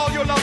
all your love.